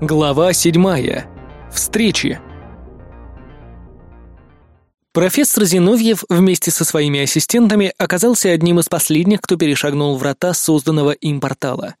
Глава седьмая. Встречи. Профессор Зиновьев вместе со своими ассистентами оказался одним из последних, кто перешагнул врата созданного им портала.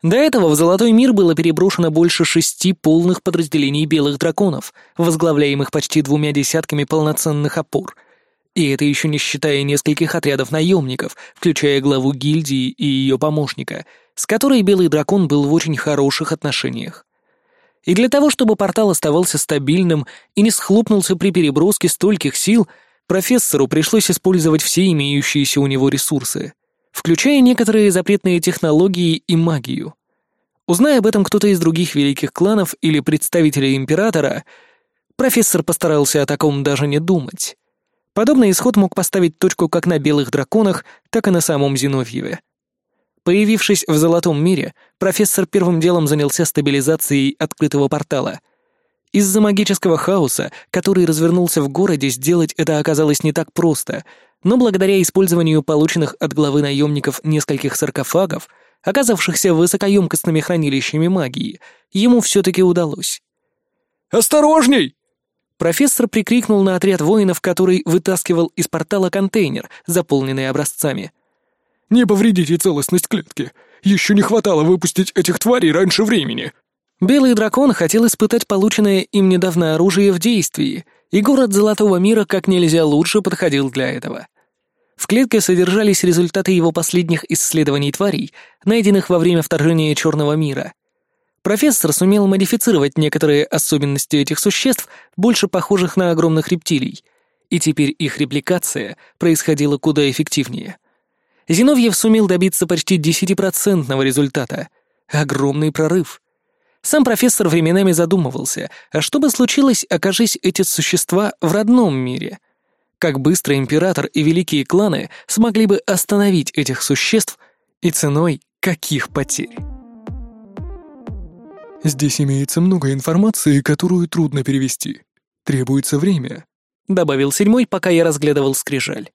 До этого в Золотой мир было переброшено больше шести полных подразделений белых драконов, возглавляемых почти двумя десятками полноценных опор. И это еще не считая нескольких отрядов наемников, включая главу гильдии и ее помощника, с которой белый дракон был в очень хороших отношениях. И для того, чтобы портал оставался стабильным и не схлопнулся при переброске стольких сил, профессору пришлось использовать все имеющиеся у него ресурсы, включая некоторые запретные технологии и магию. Узная об этом кто-то из других великих кланов или представителей императора, профессор постарался о таком даже не думать. Подобный исход мог поставить точку как на белых драконах, так и на самом Зиновьеве. Появившись в Золотом мире, профессор первым делом занялся стабилизацией открытого портала. Из-за магического хаоса, который развернулся в городе, сделать это оказалось не так просто, но благодаря использованию полученных от главы наемников нескольких саркофагов, оказавшихся высокоемкостными хранилищами магии, ему все-таки удалось. «Осторожней!» Профессор прикрикнул на отряд воинов, который вытаскивал из портала контейнер, заполненный образцами — не повредите целостность клетки. Еще не хватало выпустить этих тварей раньше времени». Белый дракон хотел испытать полученное им недавно оружие в действии, и город Золотого мира как нельзя лучше подходил для этого. В клетке содержались результаты его последних исследований тварей, найденных во время вторжения Черного мира. Профессор сумел модифицировать некоторые особенности этих существ, больше похожих на огромных рептилий, и теперь их репликация происходила куда эффективнее. Зиновьев сумел добиться почти 10% результата. Огромный прорыв. Сам профессор временами задумывался, а что бы случилось, окажись эти существа в родном мире? Как быстро император и великие кланы смогли бы остановить этих существ и ценой каких потерь? «Здесь имеется много информации, которую трудно перевести. Требуется время», — добавил седьмой, пока я разглядывал скрижаль.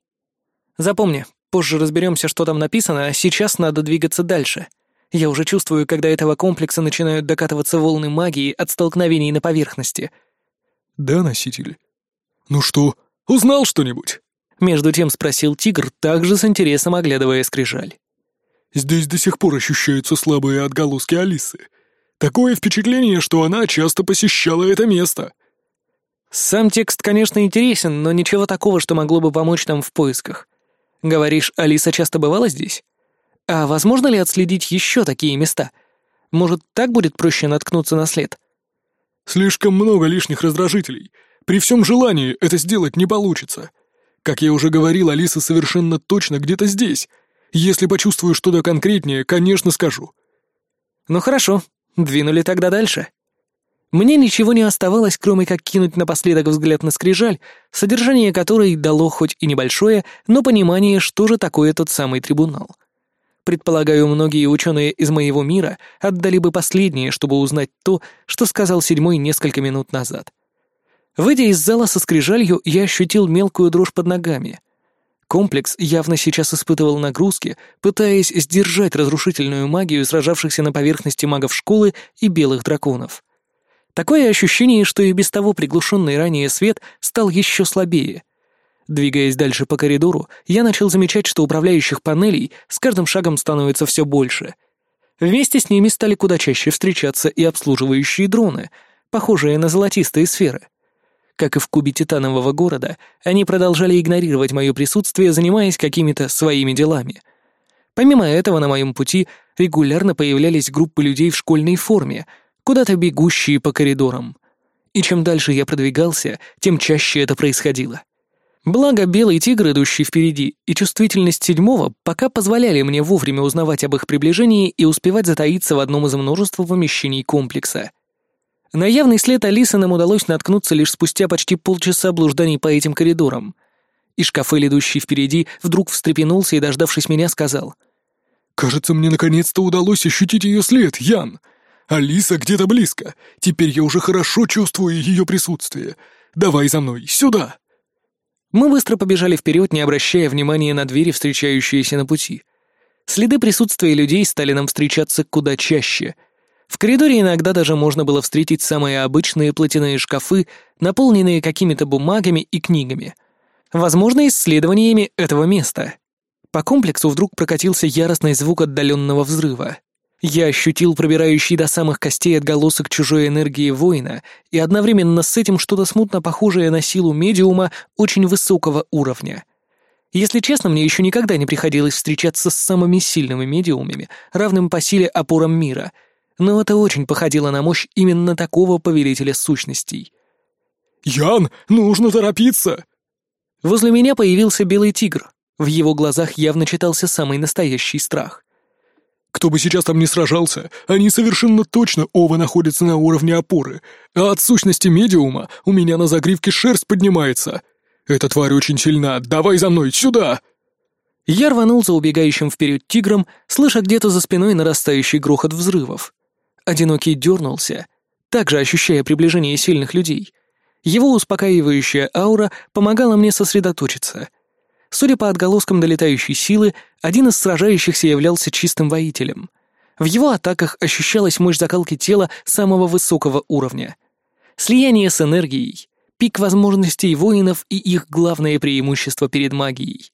«Запомни, Позже разберемся, что там написано, а сейчас надо двигаться дальше. Я уже чувствую, когда этого комплекса начинают докатываться волны магии от столкновений на поверхности. Да, носитель. Ну что, узнал что-нибудь? Между тем спросил тигр, также с интересом оглядывая скрижаль. Здесь до сих пор ощущаются слабые отголоски Алисы. Такое впечатление, что она часто посещала это место. Сам текст, конечно, интересен, но ничего такого, что могло бы помочь нам в поисках. Говоришь, Алиса часто бывала здесь? А возможно ли отследить еще такие места? Может, так будет проще наткнуться на след? Слишком много лишних раздражителей. При всем желании это сделать не получится. Как я уже говорил, Алиса совершенно точно где-то здесь. Если почувствую что-то конкретнее, конечно, скажу. Ну хорошо, двинули тогда дальше. Мне ничего не оставалось, кроме как кинуть напоследок взгляд на скрижаль, содержание которой дало хоть и небольшое, но понимание, что же такое тот самый трибунал. Предполагаю, многие ученые из моего мира отдали бы последнее, чтобы узнать то, что сказал седьмой несколько минут назад. Выйдя из зала со скрижалью, я ощутил мелкую дрожь под ногами. Комплекс явно сейчас испытывал нагрузки, пытаясь сдержать разрушительную магию сражавшихся на поверхности магов школы и белых драконов. Такое ощущение, что и без того приглушенный ранее свет стал еще слабее. Двигаясь дальше по коридору, я начал замечать, что управляющих панелей с каждым шагом становится все больше. Вместе с ними стали куда чаще встречаться и обслуживающие дроны, похожие на золотистые сферы. Как и в кубе титанового города, они продолжали игнорировать мое присутствие, занимаясь какими-то своими делами. Помимо этого, на моем пути регулярно появлялись группы людей в школьной форме — куда-то бегущие по коридорам. И чем дальше я продвигался, тем чаще это происходило. Благо, белый тигр, идущий впереди, и чувствительность седьмого пока позволяли мне вовремя узнавать об их приближении и успевать затаиться в одном из множества помещений комплекса. На явный след Алисы нам удалось наткнуться лишь спустя почти полчаса блужданий по этим коридорам. И шкафель, идущий впереди, вдруг встрепенулся и, дождавшись меня, сказал. «Кажется, мне наконец-то удалось ощутить ее след, Ян!» Алиса где-то близко. Теперь я уже хорошо чувствую ее присутствие. Давай за мной, сюда!» Мы быстро побежали вперед, не обращая внимания на двери, встречающиеся на пути. Следы присутствия людей стали нам встречаться куда чаще. В коридоре иногда даже можно было встретить самые обычные платяные шкафы, наполненные какими-то бумагами и книгами. Возможно, исследованиями этого места. По комплексу вдруг прокатился яростный звук отдаленного взрыва. Я ощутил пробирающий до самых костей отголосок чужой энергии воина и одновременно с этим что-то смутно похожее на силу медиума очень высокого уровня. Если честно, мне еще никогда не приходилось встречаться с самыми сильными медиумами, равным по силе опорам мира, но это очень походило на мощь именно такого повелителя сущностей. «Ян, нужно торопиться!» Возле меня появился белый тигр. В его глазах явно читался самый настоящий страх. Кто бы сейчас там ни сражался, они совершенно точно оба находятся на уровне опоры, а от сущности медиума у меня на загривке шерсть поднимается. Эта тварь очень сильна, давай за мной, сюда!» Я рванул за убегающим вперед тигром, слыша где-то за спиной нарастающий грохот взрывов. Одинокий дернулся, также ощущая приближение сильных людей. Его успокаивающая аура помогала мне сосредоточиться — Судя по отголоскам долетающей силы, один из сражающихся являлся чистым воителем. В его атаках ощущалась мощь закалки тела самого высокого уровня. Слияние с энергией, пик возможностей воинов и их главное преимущество перед магией.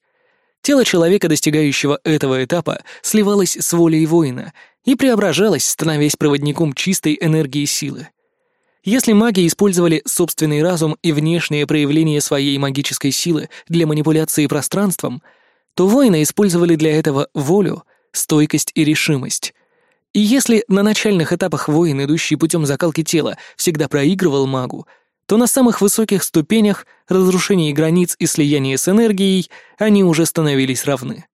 Тело человека, достигающего этого этапа, сливалось с волей воина и преображалось, становясь проводником чистой энергии силы. Если маги использовали собственный разум и внешнее проявление своей магической силы для манипуляции пространством, то воины использовали для этого волю, стойкость и решимость. И если на начальных этапах воин, идущий путем закалки тела, всегда проигрывал магу, то на самых высоких ступенях разрушения границ и слияния с энергией они уже становились равны.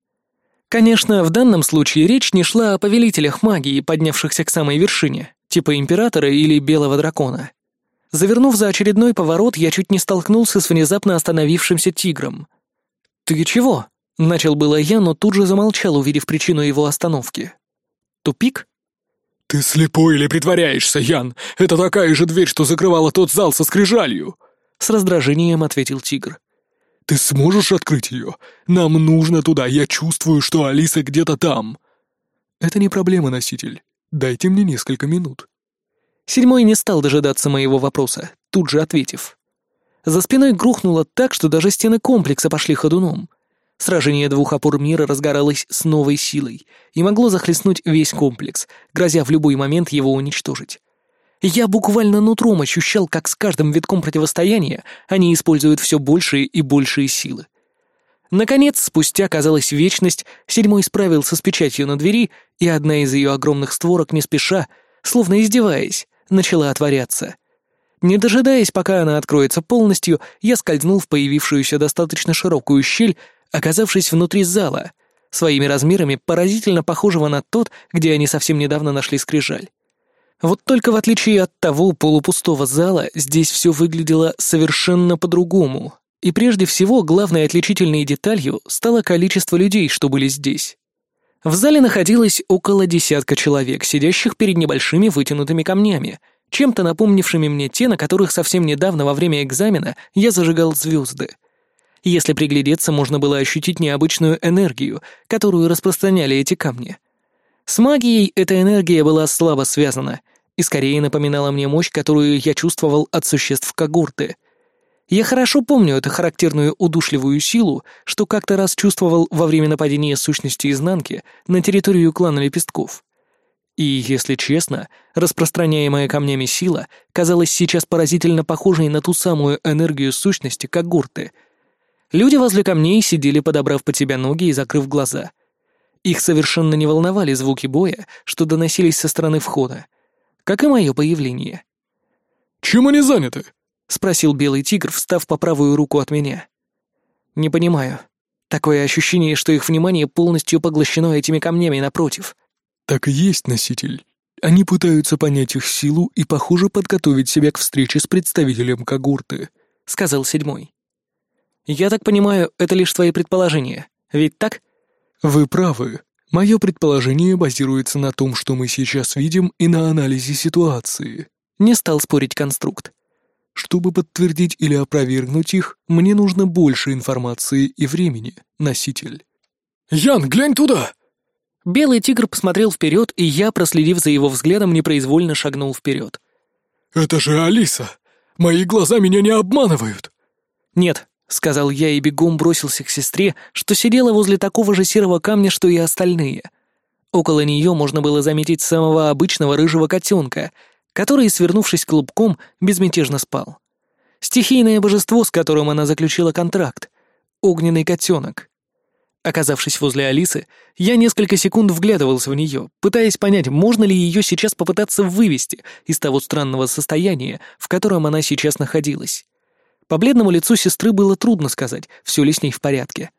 Конечно, в данном случае речь не шла о повелителях магии, поднявшихся к самой вершине типа императора или белого дракона. Завернув за очередной поворот, я чуть не столкнулся с внезапно остановившимся тигром. «Ты чего?» — начал было я, но тут же замолчал, увидев причину его остановки. «Тупик?» «Ты слепой или притворяешься, Ян? Это такая же дверь, что закрывала тот зал со скрижалью!» С раздражением ответил тигр. «Ты сможешь открыть ее? Нам нужно туда, я чувствую, что Алиса где-то там!» «Это не проблема, носитель. Дайте мне несколько минут». Седьмой не стал дожидаться моего вопроса, тут же ответив. За спиной грохнуло так, что даже стены комплекса пошли ходуном. Сражение двух опор мира разгоралось с новой силой и могло захлестнуть весь комплекс, грозя в любой момент его уничтожить. Я буквально нутром ощущал, как с каждым витком противостояния они используют все большие и большие силы. Наконец, спустя, казалось, вечность, седьмой справился с печатью на двери, и одна из ее огромных створок не спеша, словно издеваясь, начала отворяться. Не дожидаясь, пока она откроется полностью, я скользнул в появившуюся достаточно широкую щель, оказавшись внутри зала, своими размерами поразительно похожего на тот, где они совсем недавно нашли скрижаль. Вот только в отличие от того полупустого зала, здесь все выглядело совершенно по-другому, и прежде всего, главной отличительной деталью стало количество людей, что были здесь. В зале находилось около десятка человек, сидящих перед небольшими вытянутыми камнями, чем-то напомнившими мне те, на которых совсем недавно во время экзамена я зажигал звезды. Если приглядеться, можно было ощутить необычную энергию, которую распространяли эти камни. С магией эта энергия была слабо связана и скорее напоминала мне мощь, которую я чувствовал от существ когорты — я хорошо помню эту характерную удушливую силу, что как-то раз чувствовал во время нападения сущности изнанки на территорию клана Лепестков. И, если честно, распространяемая камнями сила казалась сейчас поразительно похожей на ту самую энергию сущности, как гурты. Люди возле камней сидели, подобрав под себя ноги и закрыв глаза. Их совершенно не волновали звуки боя, что доносились со стороны входа, как и мое появление. «Чем они заняты?» — спросил белый тигр, встав по правую руку от меня. «Не понимаю. Такое ощущение, что их внимание полностью поглощено этими камнями напротив». «Так и есть, носитель. Они пытаются понять их силу и, похоже, подготовить себя к встрече с представителем когорты», — сказал седьмой. «Я так понимаю, это лишь твои предположения, ведь так?» «Вы правы. Мое предположение базируется на том, что мы сейчас видим, и на анализе ситуации». Не стал спорить конструкт. Чтобы подтвердить или опровергнуть их, мне нужно больше информации и времени, носитель. «Ян, глянь туда!» Белый тигр посмотрел вперед, и я, проследив за его взглядом, непроизвольно шагнул вперед. «Это же Алиса! Мои глаза меня не обманывают!» «Нет», — сказал я и бегом бросился к сестре, что сидела возле такого же серого камня, что и остальные. Около нее можно было заметить самого обычного рыжего котенка, который, свернувшись клубком, безмятежно спал. Стихийное божество, с которым она заключила контракт. Огненный котенок. Оказавшись возле Алисы, я несколько секунд вглядывался в нее, пытаясь понять, можно ли ее сейчас попытаться вывести из того странного состояния, в котором она сейчас находилась. По бледному лицу сестры было трудно сказать, все ли с ней в порядке.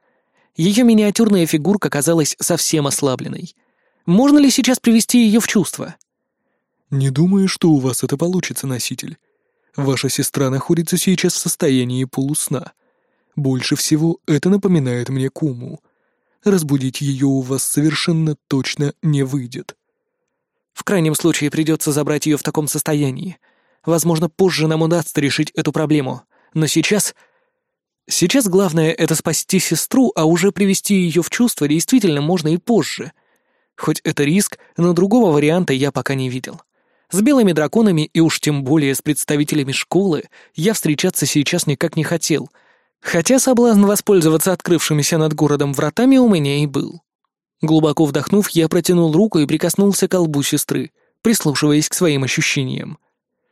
Ее миниатюрная фигурка казалась совсем ослабленной. Можно ли сейчас привести ее в чувство? «Не думаю, что у вас это получится, носитель. Ваша сестра находится сейчас в состоянии полусна. Больше всего это напоминает мне Куму разбудить ее у вас совершенно точно не выйдет. В крайнем случае придется забрать ее в таком состоянии. Возможно, позже нам удастся решить эту проблему. Но сейчас... Сейчас главное — это спасти сестру, а уже привести ее в чувство действительно можно и позже. Хоть это риск, но другого варианта я пока не видел. С белыми драконами и уж тем более с представителями школы я встречаться сейчас никак не хотел — Хотя соблазн воспользоваться открывшимися над городом вратами у меня и был. Глубоко вдохнув, я протянул руку и прикоснулся к лбу сестры, прислушиваясь к своим ощущениям.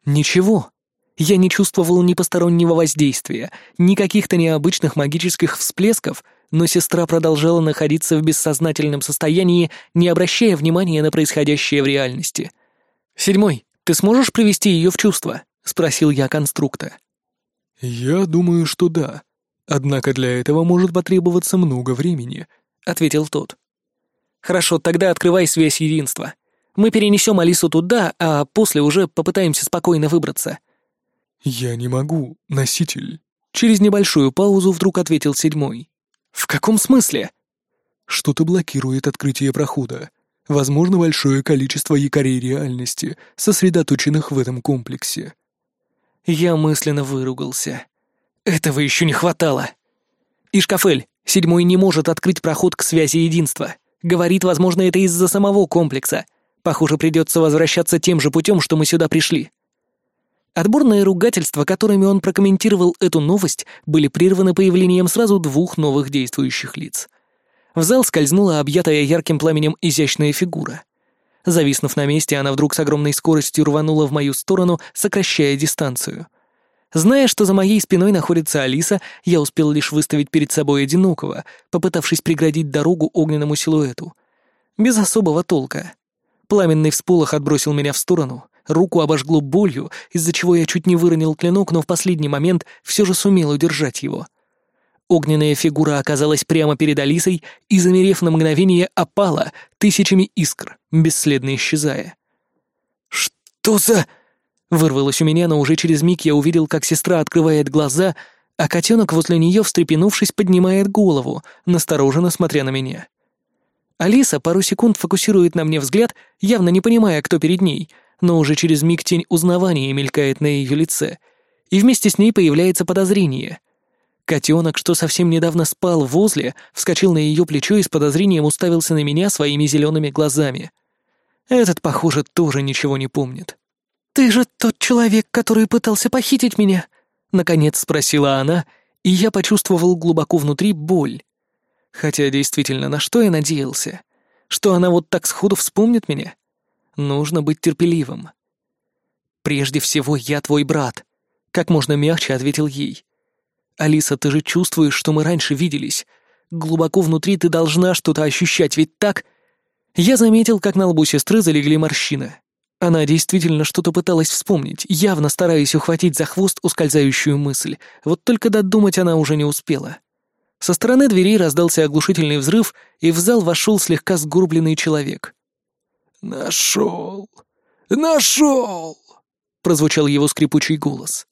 Ничего. Я не чувствовал ни постороннего воздействия, ни каких-то необычных магических всплесков, но сестра продолжала находиться в бессознательном состоянии, не обращая внимания на происходящее в реальности. «Седьмой, ты сможешь привести ее в чувство?» — спросил я конструкта. «Я думаю, что да», Однако для этого может потребоваться много времени», — ответил тот. «Хорошо, тогда открывай связь единства. Мы перенесем Алису туда, а после уже попытаемся спокойно выбраться». «Я не могу, носитель», — через небольшую паузу вдруг ответил седьмой. «В каком смысле?» «Что-то блокирует открытие прохода. Возможно, большое количество якорей реальности, сосредоточенных в этом комплексе». Я мысленно выругался. Этого еще не хватало. Ишкафель, седьмой не может открыть проход к связи единства. Говорит, возможно, это из-за самого комплекса. Похоже, придется возвращаться тем же путем, что мы сюда пришли. Отборные ругательства, которыми он прокомментировал эту новость, были прерваны появлением сразу двух новых действующих лиц. В зал скользнула объятая ярким пламенем изящная фигура. Зависнув на месте, она вдруг с огромной скоростью рванула в мою сторону, сокращая дистанцию — Зная, что за моей спиной находится Алиса, я успел лишь выставить перед собой одинокого, попытавшись преградить дорогу огненному силуэту. Без особого толка. Пламенный всполох отбросил меня в сторону, руку обожгло болью, из-за чего я чуть не выронил клинок, но в последний момент все же сумел удержать его. Огненная фигура оказалась прямо перед Алисой и, замерев на мгновение, опала тысячами искр, бесследно исчезая. «Что за...» Вырвалось у меня, но уже через миг я увидел, как сестра открывает глаза, а котенок возле нее, встрепенувшись, поднимает голову, настороженно смотря на меня. Алиса пару секунд фокусирует на мне взгляд, явно не понимая, кто перед ней, но уже через миг тень узнавания мелькает на ее лице, и вместе с ней появляется подозрение. Котенок, что совсем недавно спал возле, вскочил на ее плечо и с подозрением уставился на меня своими зелеными глазами. Этот, похоже, тоже ничего не помнит. «Ты же тот человек, который пытался похитить меня?» — наконец спросила она, и я почувствовал глубоко внутри боль. Хотя действительно, на что я надеялся? Что она вот так сходу вспомнит меня? Нужно быть терпеливым. «Прежде всего, я твой брат», — как можно мягче ответил ей. «Алиса, ты же чувствуешь, что мы раньше виделись. Глубоко внутри ты должна что-то ощущать, ведь так?» Я заметил, как на лбу сестры залегли морщины. Она действительно что-то пыталась вспомнить, явно стараясь ухватить за хвост ускользающую мысль, вот только додумать она уже не успела. Со стороны двери раздался оглушительный взрыв, и в зал вошел слегка сгорбленный человек. «Нашел! Нашел!» — прозвучал его скрипучий голос.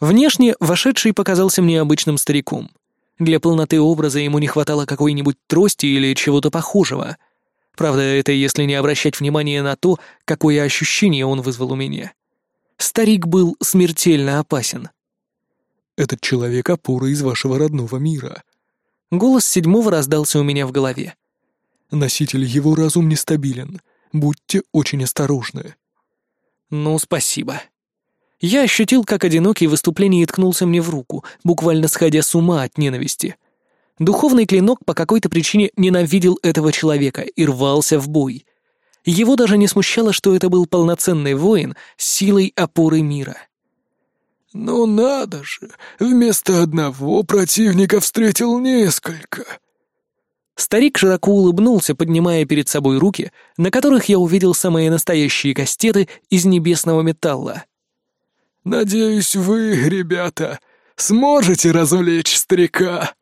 Внешне вошедший показался мне обычным стариком. Для полноты образа ему не хватало какой-нибудь трости или чего-то похожего — Правда, это если не обращать внимания на то, какое ощущение он вызвал у меня. Старик был смертельно опасен. «Этот человек — опора из вашего родного мира». Голос седьмого раздался у меня в голове. Носитель его разум нестабилен. Будьте очень осторожны. Ну, спасибо. Я ощутил, как одинокий выступление ткнулся мне в руку, буквально сходя с ума от ненависти. Духовный клинок по какой-то причине ненавидел этого человека и рвался в бой. Его даже не смущало, что это был полноценный воин с силой опоры мира. «Ну надо же! Вместо одного противника встретил несколько!» Старик широко улыбнулся, поднимая перед собой руки, на которых я увидел самые настоящие кастеты из небесного металла. «Надеюсь, вы, ребята, сможете развлечь старика?»